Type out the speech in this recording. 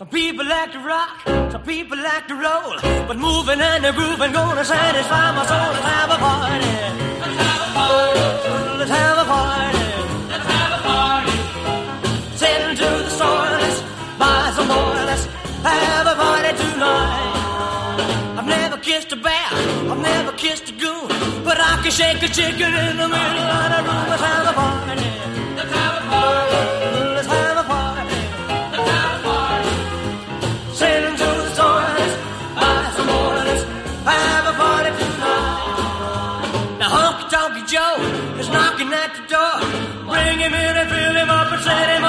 Some people like to rock, some people like to roll, but moving and grooving gonna satisfy my soul. Let's have a party. Let's have a party. Let's have a party. Let's have a party. Send to the store, let's buy some more. Let's have a party tonight. I've never kissed a bear, I've never kissed a goon, but I can shake a chicken in the middle of the Joe is knocking at the door. Bring him in and fill him up and set him